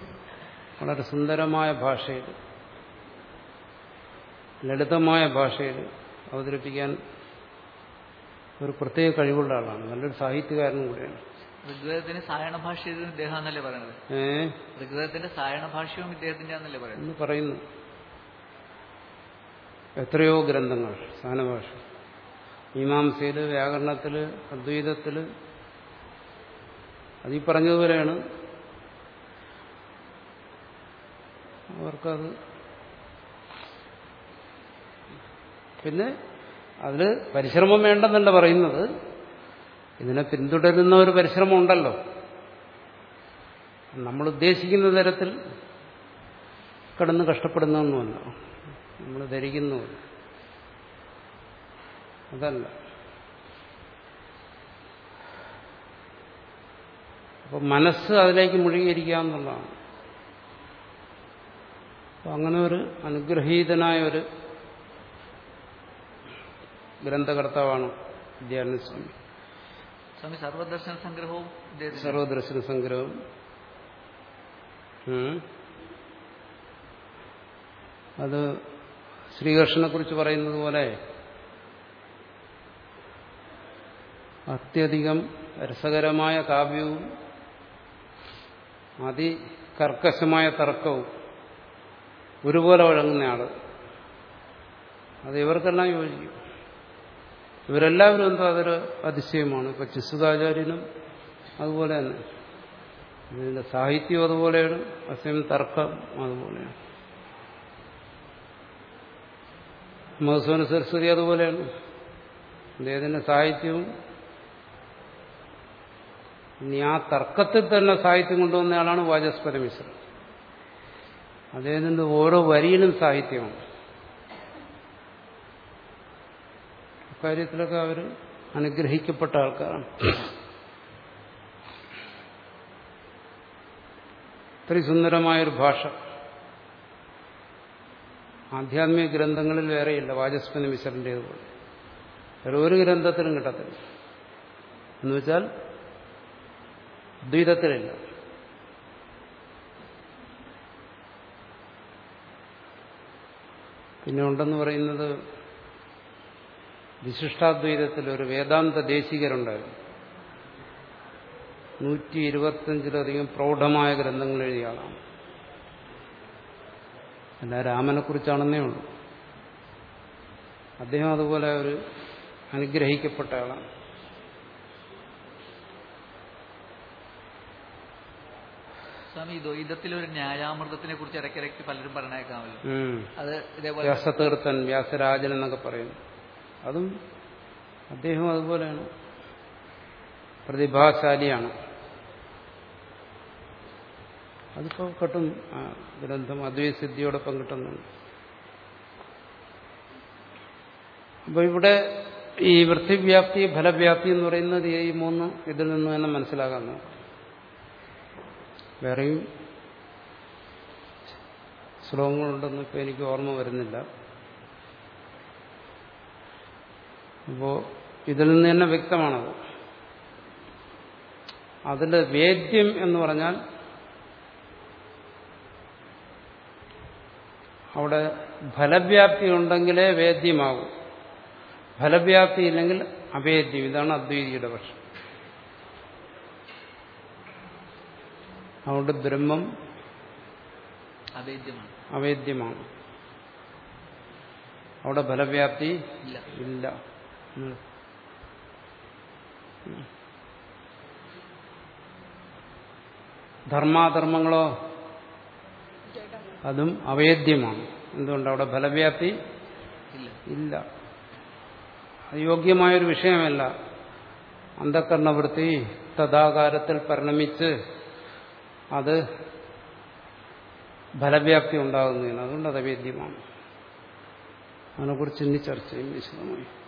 വളരെ സുന്ദരമായ ഭാഷയിൽ ലളിതമായ ഭാഷയിൽ അവതരിപ്പിക്കാൻ ഒരു പ്രത്യേക കഴിവുള്ള ആളാണ്. നല്ലൊരു സാഹിത്യകാരനും കൂടിയാണ്. ഋഗ്വേദത്തിന് സായണ ഭാഷ ഇദ്ദേഹം എന്നല്ലേ പറയുന്നത്? ഋഗ്വേദത്തിന്റെ സായണ ഭാഷയും ഇദ്ദേഹത്തിന്റെ പറയുന്നു. എത്രയോ ഗ്രന്ഥങ്ങൾ സാനഭാഷ. മീമാംസയിൽ വ്യാകരണത്തിൽ അദ്വൈതത്തിൽ അതീ പറഞ്ഞതുപോലെയാണ്. അവർക്കത് പിന്നെ അതിൽ പരിശ്രമം വേണ്ടെന്നല്ല പറയുന്നത്. ഇതിനെ പിന്തുടരുന്ന ഒരു പരിശ്രമം ഉണ്ടല്ലോ നമ്മൾ ഉദ്ദേശിക്കുന്ന തരത്തിൽ കിടന്ന് കഷ്ടപ്പെടുന്നൊന്നുമല്ല നമ്മൾ ധരിക്കുന്നു. അതല്ല. അപ്പൊ മനസ്സ് അതിലേക്ക് മുഴുകിയിരിക്കാന്നുള്ളതാണ് അപ്പൊ അങ്ങനെ ഒരു അനുഗ്രഹീതനായ ഒരു ഗ്രന്ഥകർത്താവാണ് വിദ്യാനന്ദ സ്വാമി. സ്വാമി സർവദർശന സംഗ്രഹവും സർവദർശന സംഗ്രഹവും. അത് ശ്രീകൃഷ്ണനെ കുറിച്ച് പറയുന്നത് പോലെ അത്യധികം രസകരമായ കാവ്യവും അതികർക്കശമായ തർക്കവും ഒരുപോലെ വഴങ്ങുന്നയാൾ. അത് ഇവർക്കെല്ലാം യോജിക്കും. ഇവരെല്ലാവരും എന്തോ അതൊരു അതിശയമാണ്. ഇപ്പൊ ചിസുതാചാര്യനും അതുപോലെ തന്നെ. ഇതിന്റെ സാഹിത്യം അതുപോലെയാണ് അസയം തർക്കം അതുപോലെയാണ്. മധുസൂന സരസ്വതി അതുപോലെയാണ്. അദ്ദേഹത്തിന്റെ സാഹിത്യവും ഇനി ആ തർക്കത്തിൽ തന്നെ സാഹിത്യം കൊണ്ടുവന്നയാളാണ് വാചസ്പത മിശ്ര അദ്ദേഹത്തിന്റെ ഓരോ വരിയിലും സാഹിത്യമാണ്. അക്കാര്യത്തിലൊക്കെ അവർ അനുഗ്രഹിക്കപ്പെട്ട ആൾക്കാരാണ്. ഇത്രയും സുന്ദരമായൊരു ഭാഷ. ആധ്യാത്മിക ഗ്രന്ഥങ്ങളിൽ വേറെയില്ല. വാചസ്പതി മിശ്രന്റേതുപോലെ. വേറെ ഒരു ഗ്രന്ഥത്തിലും കിട്ടത്തില്ല. എന്നുവെച്ചാൽ ദ്വൈതത്തിലില്ല. പിന്നെ ഉണ്ടെന്ന് പറയുന്നത് വിശിഷ്ടാദ്വൈതത്തിൽ ഒരു വേദാന്ത ദേശികരുണ്ടായിരുന്നു. നൂറ്റി ഇരുപത്തഞ്ചിലധികം പ്രൗഢമായ ഗ്രന്ഥങ്ങൾ എഴുതിയ ആളാണ്. അല്ല രാമനെ കുറിച്ചാണെന്നേ ഉള്ളൂ. അദ്ദേഹം അതുപോലെ ഒരു അനുഗ്രഹിക്കപ്പെട്ട ആളാണ്. സ്വാമി ദ്വൈതത്തിൽ ഒരു ന്യായാമൃതത്തിനെ കുറിച്ച് ഇടയ്ക്കിടയ്ക്ക് പലരും പറഞ്ഞേക്കാമല്ലോ. അത് ഇതേപോലെ വ്യാസതീർത്ഥൻ വ്യാസരാജൻ എന്നൊക്കെ പറയും. അതും അദ്ദേഹം അതുപോലെയാണ്. പ്രതിഭാശാലിയാണ്. അതിപ്പോൾ കിട്ടും. ആ ഗ്രന്ഥം അദ്വൈസിദ്ധിയോടൊപ്പം കിട്ടുന്നുണ്ട്. അപ്പോൾ ഇവിടെ ഈ വൃത്തിവ്യാപ്തി ഫലവ്യാപ്തി എന്ന് പറയുന്നത് ഈ മൂന്ന് ഇതിൽ നിന്ന് തന്നെ മനസ്സിലാകാൻ വേറെയും ശ്ലോകങ്ങളുണ്ടെന്ന് ഇപ്പൊ എനിക്ക് ഓർമ്മ വരുന്നില്ല. അപ്പോൾ ഇതിൽ നിന്ന് തന്നെ വ്യക്തമാണത്. അതിൽ വേദ്യം എന്ന് പറഞ്ഞാൽ അവിടെ ഫലവ്യാപ്തി ഉണ്ടെങ്കിലേ വേദ്യമാകും ഫലവ്യാപ്തി ഇല്ലെങ്കിൽ അവേദ്യം. ഇതാണ് അദ്വൈതിയുടെ പക്ഷം അതുകൊണ്ട് ബ്രഹ്മം അവേദ്യമാണ്. അവിടെ ഫലവ്യാപ്തി ഇല്ല. ധർമാധർമ്മങ്ങളോ അതും അവേദ്യമാണ്. എന്തുകൊണ്ട് അവിടെ ഫലവ്യാപ്തി? ഇല്ല. അയോഗ്യമായൊരു വിഷയമല്ല. അന്ധക്കരണവൃത്തി തഥാകാരത്തിൽ പരിണമിച്ച് അത് ഫലവ്യാപ്തി ഉണ്ടാകുന്നതിന് അതുകൊണ്ട് അത് അവേദ്യമാണ്. അതിനെക്കുറിച്ച് ഇനി ചർച്ച ചെയ്യും വിശദമായി.